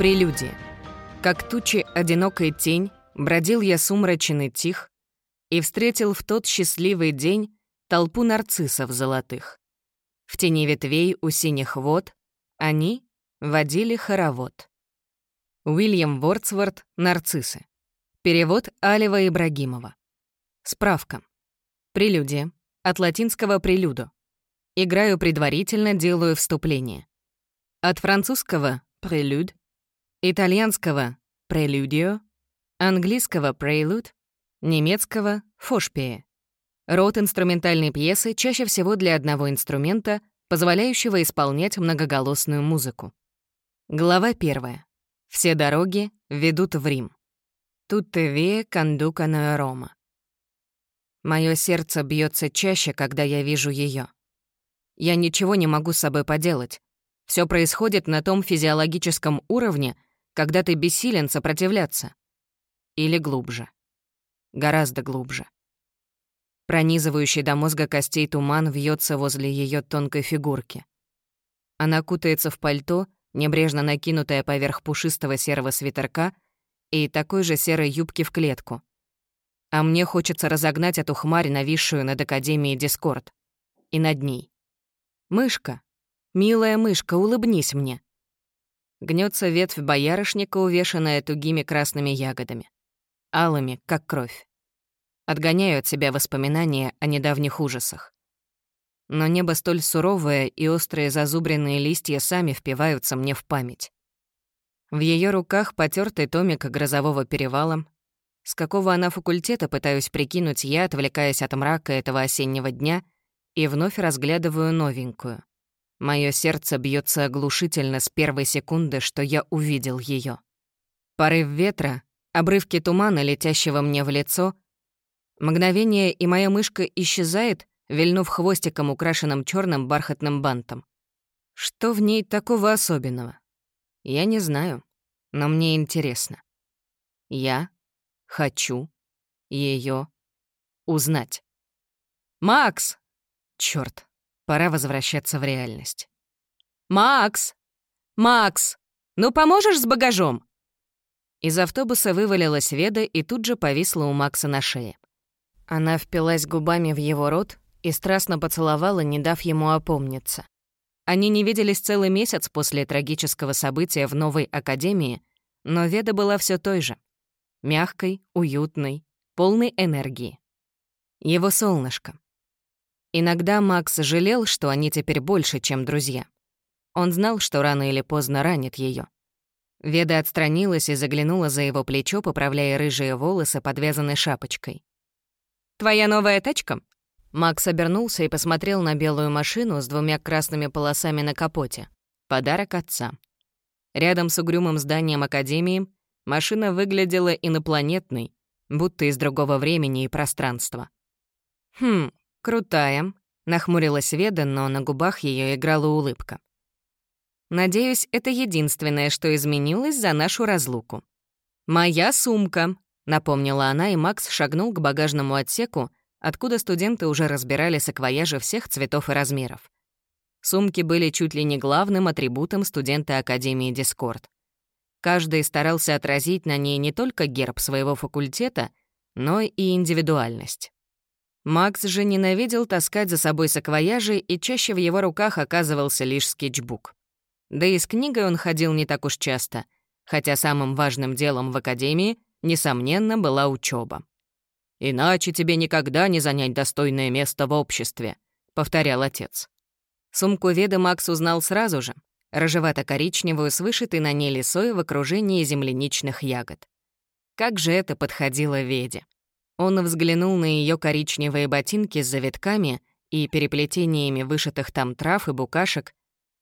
Прелюдия. Как тучи одинокой тень, бродил я сумрачен и тих, и встретил в тот счастливый день толпу нарциссов золотых. В тени ветвей у синих вод они водили хоровод. Уильям Вордсворт «Нарциссы». Перевод Алева Ибрагимова. Справка. Прелюдия. От латинского «прелюдо». Играю предварительно, делаю вступление. От французского «прелюд», итальянского «прелюдио», английского «prelude», немецкого «фошпие». Род инструментальной пьесы чаще всего для одного инструмента, позволяющего исполнять многоголосную музыку. Глава первая. Все дороги ведут в Рим. Vie conducono a Roma. Моё сердце бьется чаще, когда я вижу ее. Я ничего не могу с собой поделать. Все происходит на том физиологическом уровне, когда ты бессилен сопротивляться. Или глубже. Гораздо глубже. Пронизывающий до мозга костей туман вьется возле ее тонкой фигурки. Она кутается в пальто, небрежно накинутое поверх пушистого серого свитерка и такой же серой юбки в клетку. А мне хочется разогнать эту хмарь, нависшую над Академией Дискорд. И над ней. «Мышка! Милая мышка, улыбнись мне!» Гнется ветвь боярышника, увешанная тугими красными ягодами. Алыми, как кровь. Отгоняю от себя воспоминания о недавних ужасах. Но небо столь суровое, и острые зазубренные листья сами впиваются мне в память. В ее руках потертый томик грозового перевала. С какого она факультета пытаюсь прикинуть я, отвлекаясь от мрака этого осеннего дня, и вновь разглядываю новенькую. Мое сердце бьется оглушительно с первой секунды, что я увидел ее. Порыв ветра, обрывки тумана, летящего мне в лицо, мгновение, и моя мышка исчезает, вильнув хвостиком, украшенным черным бархатным бантом. Что в ней такого особенного? Я не знаю, но мне интересно. Я хочу ее узнать. «Макс!» Черт, пора возвращаться в реальность. «Макс! Макс! Ну поможешь с багажом?» Из автобуса вывалилась Веда и тут же повисла у Макса на шее. Она впилась губами в его рот и страстно поцеловала, не дав ему опомниться. Они не виделись целый месяц после трагического события в новой академии, но Веда была все той же. Мягкой, уютной, полной энергии. Его солнышко. Иногда Макс жалел, что они теперь больше, чем друзья. Он знал, что рано или поздно ранит ее. Веда отстранилась и заглянула за его плечо, поправляя рыжие волосы, подвязанной шапочкой. «Твоя новая тачка?» Макс обернулся и посмотрел на белую машину с двумя красными полосами на капоте. Подарок отца. Рядом с угрюмым зданием Академии машина выглядела инопланетной, будто из другого времени и пространства. «Хм, крутая», — нахмурилась Веда, но на губах ее играла улыбка. «Надеюсь, это единственное, что изменилось за нашу разлуку». «Моя сумка», — напомнила она, и Макс шагнул к багажному отсеку, откуда студенты уже разбирали саквояжи всех цветов и размеров. Сумки были чуть ли не главным атрибутом студента Академии Дискорд. Каждый старался отразить на ней не только герб своего факультета, но и индивидуальность. Макс же ненавидел таскать за собой саквояжи, и чаще в его руках оказывался лишь скетчбук. Да и с книгой он ходил не так уж часто, хотя самым важным делом в Академии, несомненно, была учеба. «Иначе тебе никогда не занять достойное место в обществе», — повторял отец. Сумку Веды Макс узнал сразу же, рыжевато-коричневую с вышитой на ней лисой в окружении земляничных ягод. Как же это подходило Веде. Он взглянул на ее коричневые ботинки с завитками и переплетениями вышитых там трав и букашек,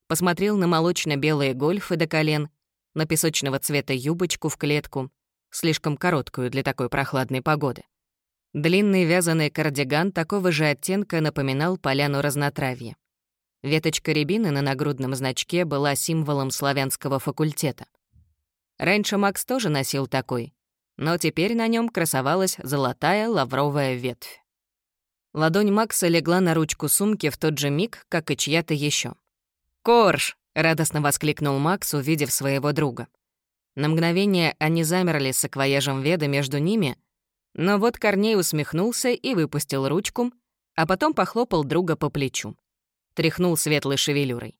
посмотрел на молочно-белые гольфы до колен, на песочного цвета юбочку в клетку, слишком короткую для такой прохладной погоды. Длинный вязаный кардиган такого же оттенка напоминал поляну разнотравья. Веточка рябины на нагрудном значке была символом славянского факультета. Раньше Макс тоже носил такой, но теперь на нем красовалась золотая лавровая ветвь. Ладонь Макса легла на ручку сумки в тот же миг, как и чья-то еще. «Корж!» — радостно воскликнул Макс, увидев своего друга. На мгновение они замерли с аквояжем Веда между ними, но вот Корней усмехнулся и выпустил ручку, а потом похлопал друга по плечу. Тряхнул светлой шевелюрой.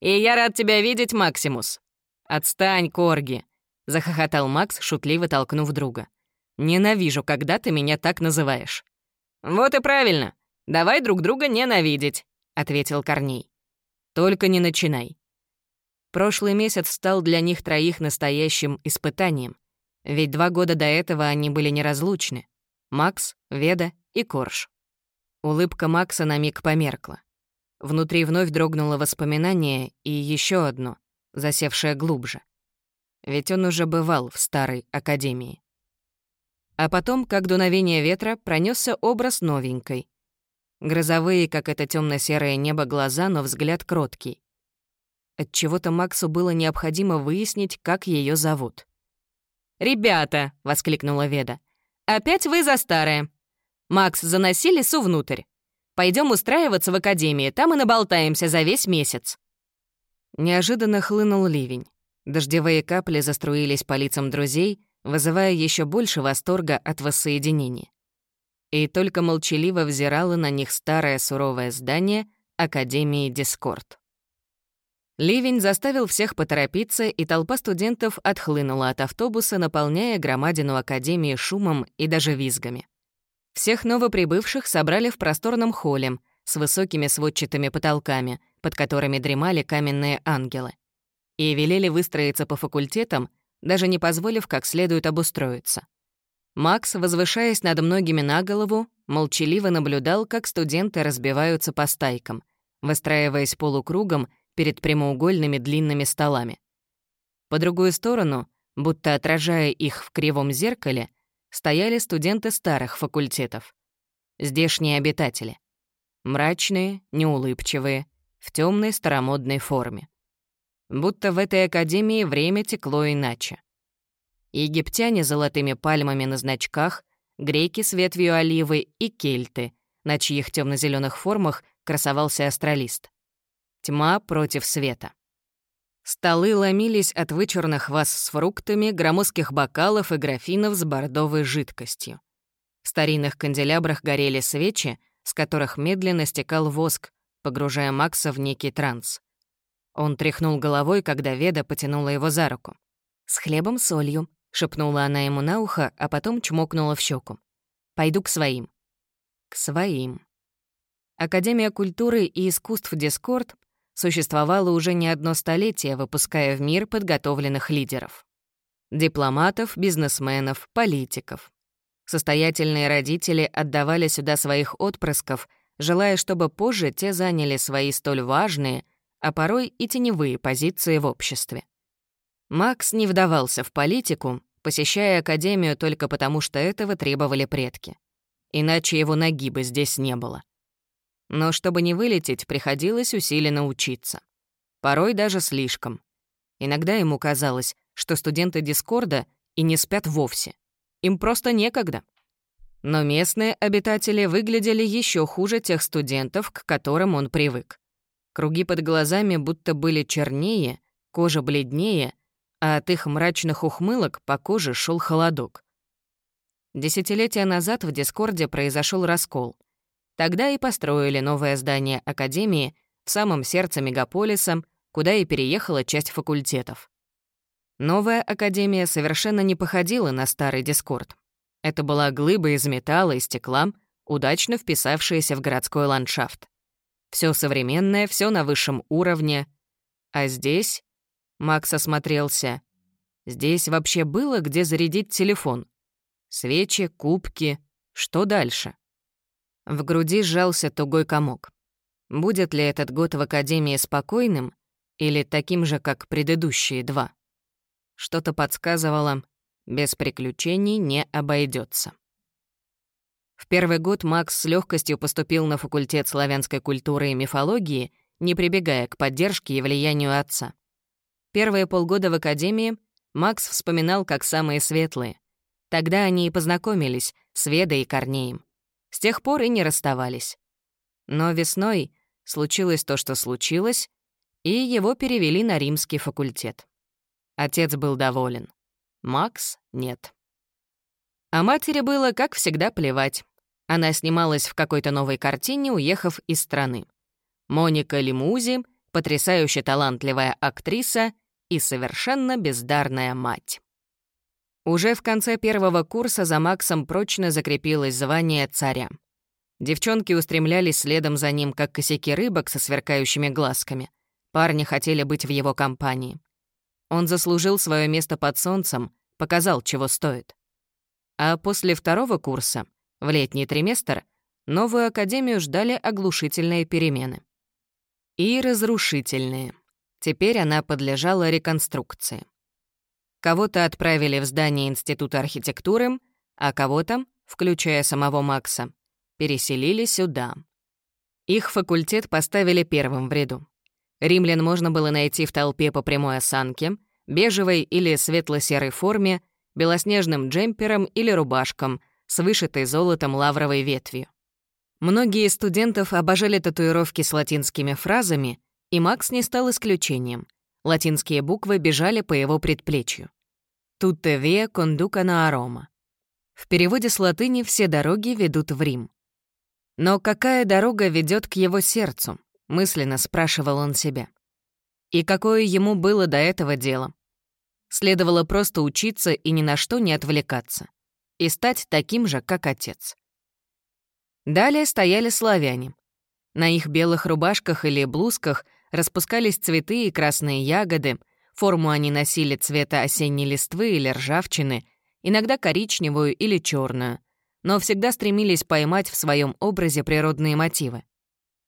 «И я рад тебя видеть, Максимус!» «Отстань, Корги!» — захохотал Макс, шутливо толкнув друга. «Ненавижу, когда ты меня так называешь». «Вот и правильно. Давай друг друга ненавидеть», — ответил Корней. «Только не начинай. Прошлый месяц стал для них троих настоящим испытанием, ведь два года до этого они были неразлучны. Макс, Веда и Корж. Улыбка Макса на миг померкла. Внутри вновь дрогнуло воспоминание и еще одно, засевшее глубже. Ведь он уже бывал в старой академии. А потом, как дуновение ветра, пронесся образ новенькой. Грозовые, как это темно серое небо, глаза, но взгляд кроткий. От чего-то Максу было необходимо выяснить, как ее зовут. «Ребята!» — воскликнула Веда. «Опять вы за старое. Макс, заноси лесу внутрь. Пойдем устраиваться в академии, там и наболтаемся за весь месяц». Неожиданно хлынул ливень. Дождевые капли заструились по лицам друзей, вызывая еще больше восторга от воссоединения. И только молчаливо взирало на них старое суровое здание Академии Дискорд. Ливень заставил всех поторопиться, и толпа студентов отхлынула от автобуса, наполняя громадину Академии шумом и даже визгами. Всех новоприбывших собрали в просторном холле с высокими сводчатыми потолками, под которыми дремали каменные ангелы. И велели выстроиться по факультетам, даже не позволив как следует обустроиться. Макс, возвышаясь над многими на голову, молчаливо наблюдал, как студенты разбиваются по стайкам, выстраиваясь полукругом перед прямоугольными длинными столами. По другую сторону, будто отражая их в кривом зеркале, стояли студенты старых факультетов. Здешние обитатели. Мрачные, неулыбчивые, в темной старомодной форме. Будто в этой академии время текло иначе. Египтяне с золотыми пальмами на значках, греки с ветвью оливы и кельты, на чьих темно зеленых формах красовался астралист. Тьма против света. Столы ломились от вычурных ваз с фруктами, громоздких бокалов и графинов с бордовой жидкостью. В старинных канделябрах горели свечи, с которых медленно стекал воск, погружая Макса в некий транс. Он тряхнул головой, когда Веда потянула его за руку. «С хлебом солью», — шепнула она ему на ухо, а потом чмокнула в щеку. «Пойду к своим». К своим. Академия культуры и искусств Дискорд существовала уже не одно столетие, выпуская в мир подготовленных лидеров. Дипломатов, бизнесменов, политиков. Состоятельные родители отдавали сюда своих отпрысков, желая, чтобы позже те заняли свои столь важные, а порой и теневые позиции в обществе. Макс не вдавался в политику, посещая Академию только потому, что этого требовали предки. Иначе его ноги бы здесь не было. Но чтобы не вылететь, приходилось усиленно учиться. Порой даже слишком. Иногда ему казалось, что студенты Дискорда и не спят вовсе. Им просто некогда. Но местные обитатели выглядели еще хуже тех студентов, к которым он привык. Круги под глазами будто были чернее, кожа бледнее, а от их мрачных ухмылок по коже шел холодок. Десятилетия назад в Дискорде произошел раскол — Тогда и построили новое здание Академии в самом сердце мегаполиса, куда и переехала часть факультетов. Новая Академия совершенно не походила на старый Дискорд. Это была глыба из металла и стекла, удачно вписавшаяся в городской ландшафт. Все современное, все на высшем уровне. А здесь... Макс осмотрелся. Здесь вообще было где зарядить телефон. Свечи, кубки. Что дальше? В груди сжался тугой комок. Будет ли этот год в Академии спокойным или таким же, как предыдущие два? Что-то подсказывало, без приключений не обойдется. В первый год Макс с легкостью поступил на факультет славянской культуры и мифологии, не прибегая к поддержке и влиянию отца. Первые полгода в академии Макс вспоминал как самые светлые. Тогда они и познакомились с Ведой и Корнеем. С тех пор и не расставались. Но весной случилось то, что случилось, и его перевели на римский факультет. Отец был доволен. Макс — нет. А матери было, как всегда, плевать. Она снималась в какой-то новой картине, уехав из страны. Моника Лимузи, потрясающе талантливая актриса и совершенно бездарная мать. Уже в конце первого курса за Максом прочно закрепилось звание царя. Девчонки устремлялись следом за ним, как косяки рыбок со сверкающими глазками. Парни хотели быть в его компании. Он заслужил свое место под солнцем, показал, чего стоит. А после второго курса, в летний триместр, новую академию ждали оглушительные перемены. И разрушительные. Теперь она подлежала реконструкции. Кого-то отправили в здание Института архитектуры, а кого-то, включая самого Макса, переселили сюда. Их факультет поставили первым в ряду. Римлян можно было найти в толпе по прямой осанке, бежевой или светло-серой форме, белоснежным джемпером или рубашкам с вышитой золотом лавровой ветвью. Многие студентов обожали татуировки с латинскими фразами, и Макс не стал исключением. Латинские буквы бежали по его предплечью. «Tutte vie conducano a Roma». В переводе с латыни «все дороги ведут в Рим». Но какая дорога ведет к его сердцу? Мысленно спрашивал он себя. И какое ему было до этого дело? Следовало просто учиться и ни на что не отвлекаться. И стать таким же, как отец. Далее стояли славяне. На их белых рубашках или блузках распускались цветы и красные ягоды, форму они носили цвета осенней листвы или ржавчины, иногда коричневую или черную, но всегда стремились поймать в своем образе природные мотивы.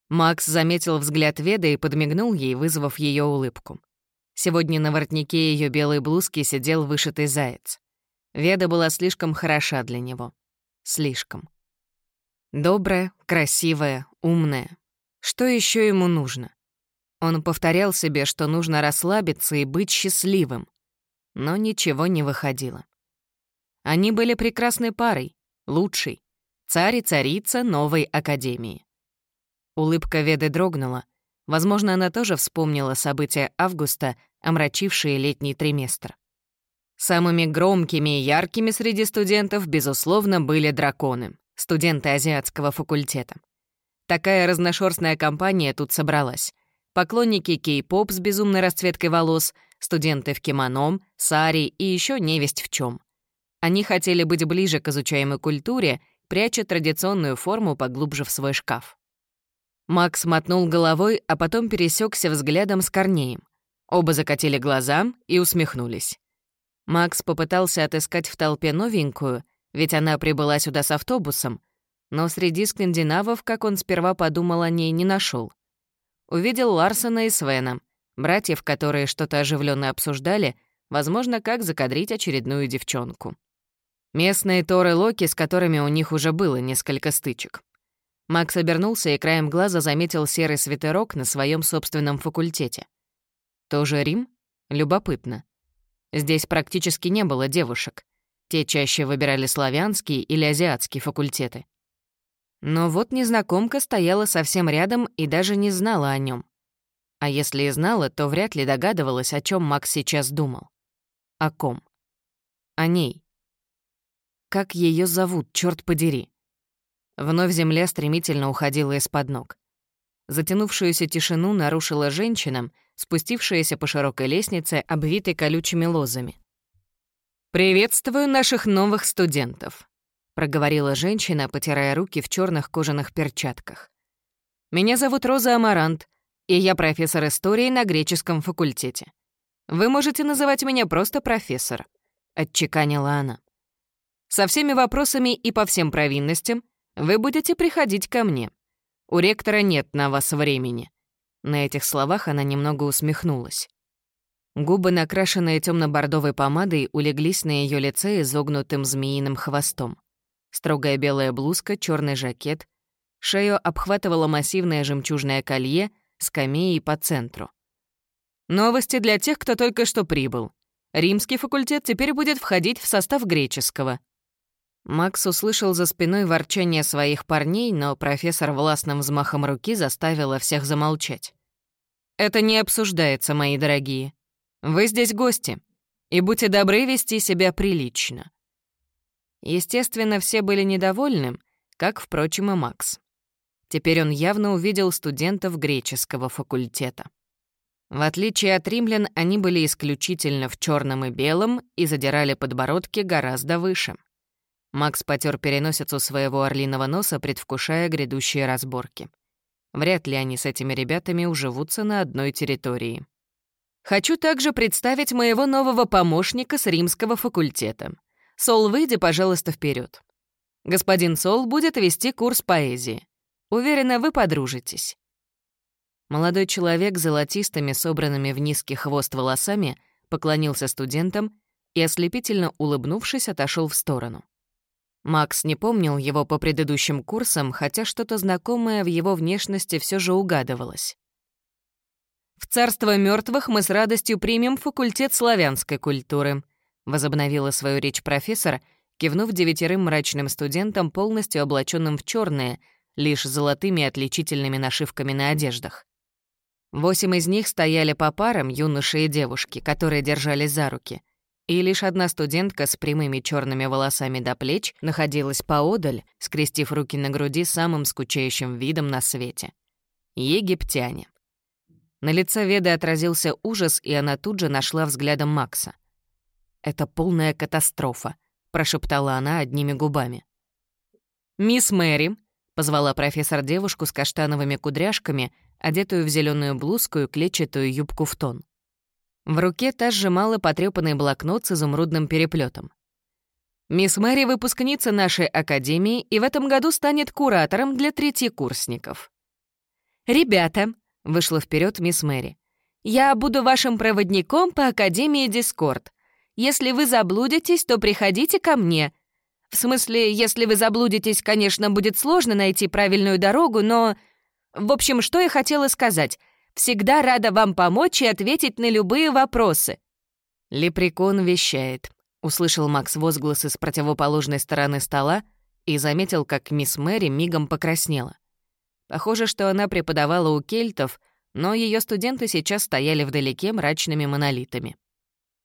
Макс заметил взгляд Веды и подмигнул ей, вызвав ее улыбку. Сегодня на воротнике ее белой блузки сидел вышитый заяц. Веда была слишком хороша для него. Слишком. Добрая, красивая, умная. Что еще ему нужно? Он повторял себе, что нужно расслабиться и быть счастливым. Но ничего не выходило. Они были прекрасной парой, лучший, царь и царица новой академии. Улыбка Веды дрогнула. Возможно, она тоже вспомнила события августа, омрачившие летний триместр. Самыми громкими и яркими среди студентов, безусловно, были драконы, студенты азиатского факультета. Такая разношерстная компания тут собралась. Поклонники кей-поп с безумной расцветкой волос, студенты в кимоно, сари и еще невесть в чем. Они хотели быть ближе к изучаемой культуре, пряча традиционную форму поглубже в свой шкаф. Макс мотнул головой, а потом пересекся взглядом с Корнеем. Оба закатили глаза и усмехнулись. Макс попытался отыскать в толпе новенькую, ведь она прибыла сюда с автобусом, но среди скандинавов, как он сперва подумал о ней, не нашел. Увидел Ларсона и Свена, братьев, которые что-то оживленно обсуждали, возможно, как закадрить очередную девчонку. Местные Торы Локи, с которыми у них уже было несколько стычек. Макс обернулся и краем глаза заметил серый свитерок на своем собственном факультете. Тоже Рим? Любопытно. Здесь практически не было девушек. Те чаще выбирали славянские или азиатские факультеты. Но вот незнакомка стояла совсем рядом и даже не знала о нем. А если и знала, то вряд ли догадывалась, о чем Макс сейчас думал. О ком? О ней. Как ее зовут, черт подери? Вновь земля стремительно уходила из-под ног. Затянувшуюся тишину нарушила женщина, спустившаяся по широкой лестнице, обвитой колючими лозами. «Приветствую наших новых студентов», — проговорила женщина, потирая руки в черных кожаных перчатках. «Меня зовут Роза Амарант, и я профессор истории на греческом факультете. Вы можете называть меня просто профессор», — отчеканила она. Со всеми вопросами и по всем провинностям вы будете приходить ко мне. У ректора нет на вас времени». На этих словах она немного усмехнулась. Губы, накрашенные темно-бордовой помадой, улеглись на ее лице изогнутым змеиным хвостом. Строгая белая блузка, черный жакет. Шею обхватывало массивное жемчужное колье с камеей по центру. Новости для тех, кто только что прибыл. Римский факультет теперь будет входить в состав греческого. Макс услышал за спиной ворчание своих парней, но профессор властным взмахом руки заставила всех замолчать. «Это не обсуждается, мои дорогие. Вы здесь гости. И будьте добры вести себя прилично». Естественно, все были недовольны, как, впрочем, и Макс. Теперь он явно увидел студентов греческого факультета. В отличие от римлян, они были исключительно в черном и белом и задирали подбородки гораздо выше. Макс потер переносицу своего орлиного носа, предвкушая грядущие разборки. Вряд ли они с этими ребятами уживутся на одной территории. Хочу также представить моего нового помощника с римского факультета. Сол, выйди, пожалуйста, вперед. Господин Сол будет вести курс поэзии. Уверена, вы подружитесь. Молодой человек с золотистыми, собранными в низкий хвост волосами, поклонился студентам и, ослепительно улыбнувшись, отошел в сторону. Макс не помнил его по предыдущим курсам, хотя что-то знакомое в его внешности все же угадывалось. «В царство мертвых мы с радостью примем факультет славянской культуры», возобновила свою речь профессор, кивнув девятерым мрачным студентам, полностью облаченным в черное, лишь золотыми отличительными нашивками на одеждах. Восемь из них стояли по парам, юноши и девушки, которые держались за руки, и лишь одна студентка с прямыми черными волосами до плеч находилась поодаль, скрестив руки на груди самым скучающим видом на свете. Египтяне. На лице Веды отразился ужас, и она тут же нашла взглядом Макса. «Это полная катастрофа», — прошептала она одними губами. «Мисс Мэри», — позвала профессор девушку с каштановыми кудряшками, одетую в зеленую блузку и клетчатую юбку в тон. В руке та сжимала потрёпанный блокнот с изумрудным переплетом. «Мисс Мэри — выпускница нашей академии и в этом году станет куратором для третьекурсников». «Ребята», — вышла вперед мисс Мэри, «я буду вашим проводником по Академии Дискорд. Если вы заблудитесь, то приходите ко мне. В смысле, если вы заблудитесь, конечно, будет сложно найти правильную дорогу, но... В общем, что я хотела сказать — Всегда рада вам помочь и ответить на любые вопросы». «Лепрекон вещает», — услышал Макс возгласы с противоположной стороны стола и заметил, как мисс Мэри мигом покраснела. Похоже, что она преподавала у кельтов, но ее студенты сейчас стояли вдалеке мрачными монолитами.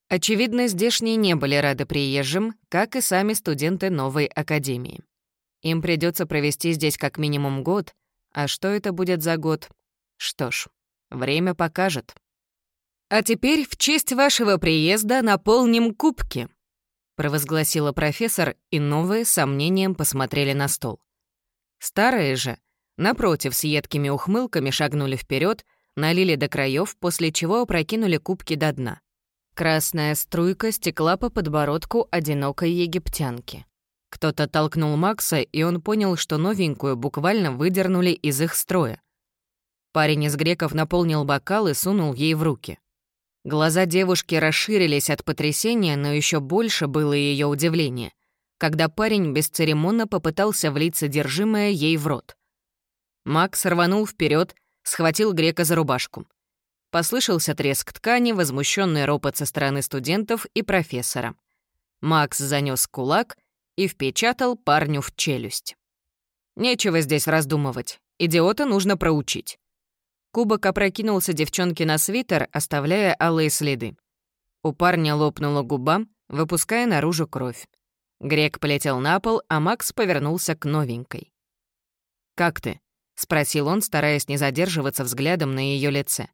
Очевидно, здешние не были рады приезжим, как и сами студенты новой академии. Им придется провести здесь как минимум год, а что это будет за год? Что ж, Время покажет. «А теперь в честь вашего приезда наполним кубки», провозгласила профессор, и новые сомнением посмотрели на стол. Старые же, напротив, с едкими ухмылками шагнули вперед, налили до краев, после чего опрокинули кубки до дна. Красная струйка стекла по подбородку одинокой египтянки. Кто-то толкнул Макса, и он понял, что новенькую буквально выдернули из их строя. Парень из греков наполнил бокал и сунул ей в руки. Глаза девушки расширились от потрясения, но еще больше было ее удивление, когда парень бесцеремонно попытался влить содержимое ей в рот. Макс рванул вперед, схватил грека за рубашку. Послышался треск ткани, возмущенный ропот со стороны студентов и профессора. Макс занес кулак и впечатал парню в челюсть. Нечего здесь раздумывать. Идиота нужно проучить. Кубок опрокинулся девчонке на свитер, оставляя алые следы. У парня лопнула губа, выпуская наружу кровь. Грек полетел на пол, а Макс повернулся к новенькой. «Как ты?» — спросил он, стараясь не задерживаться взглядом на ее лице.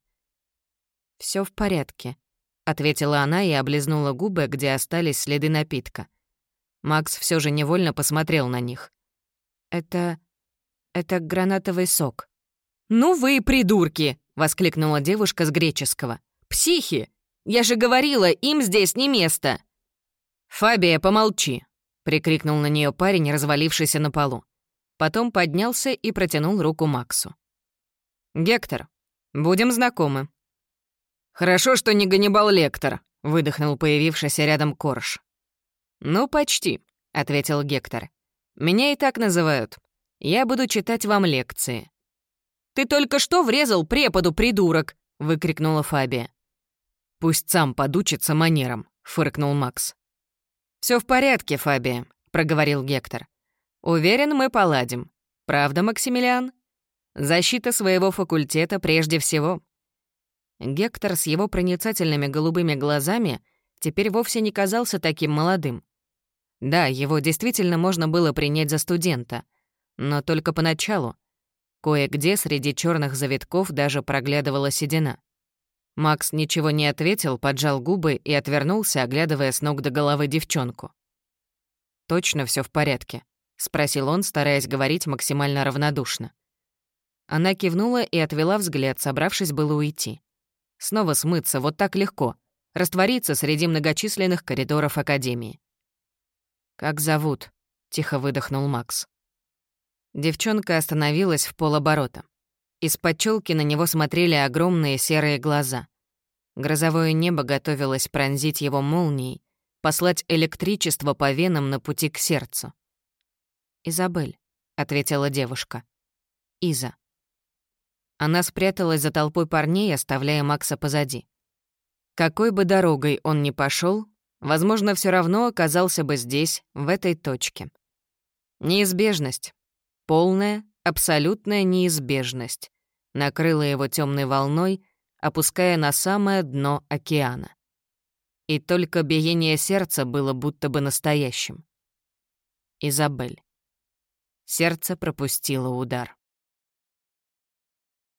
Все в порядке», — ответила она и облизнула губы, где остались следы напитка. Макс все же невольно посмотрел на них. «Это... это гранатовый сок», «Ну вы придурки!» — воскликнула девушка с греческого. «Психи! Я же говорила, им здесь не место!» «Фабия, помолчи!» — прикрикнул на нее парень, развалившийся на полу. Потом поднялся и протянул руку Максу. «Гектор, будем знакомы». «Хорошо, что не Ганнибал Лектор», — выдохнул появившийся рядом Корж. «Ну, почти», — ответил Гектор. «Меня и так называют. Я буду читать вам лекции. «Ты только что врезал преподу, придурок!» — выкрикнула Фабия. «Пусть сам подучится манерам», — фыркнул Макс. Все в порядке, Фабия», — проговорил Гектор. «Уверен, мы поладим. Правда, Максимилиан? Защита своего факультета прежде всего». Гектор с его проницательными голубыми глазами теперь вовсе не казался таким молодым. Да, его действительно можно было принять за студента, но только поначалу. Кое-где среди черных завитков даже проглядывала седина. Макс ничего не ответил, поджал губы и отвернулся, оглядывая с ног до головы девчонку. «Точно все в порядке?» — спросил он, стараясь говорить максимально равнодушно. Она кивнула и отвела взгляд, собравшись было уйти. Снова смыться вот так легко, раствориться среди многочисленных коридоров Академии. «Как зовут?» — тихо выдохнул Макс. Девчонка остановилась в полоборота. Из-под челки на него смотрели огромные серые глаза. Грозовое небо готовилось пронзить его молнией, послать электричество по венам на пути к сердцу. «Изабель», — ответила девушка. «Иза». Она спряталась за толпой парней, оставляя Макса позади. Какой бы дорогой он ни пошел, возможно, все равно оказался бы здесь, в этой точке. Неизбежность. Полная, абсолютная неизбежность накрыла его темной волной, опуская на самое дно океана. И только биение сердца было будто бы настоящим. Изабель. Сердце пропустило удар.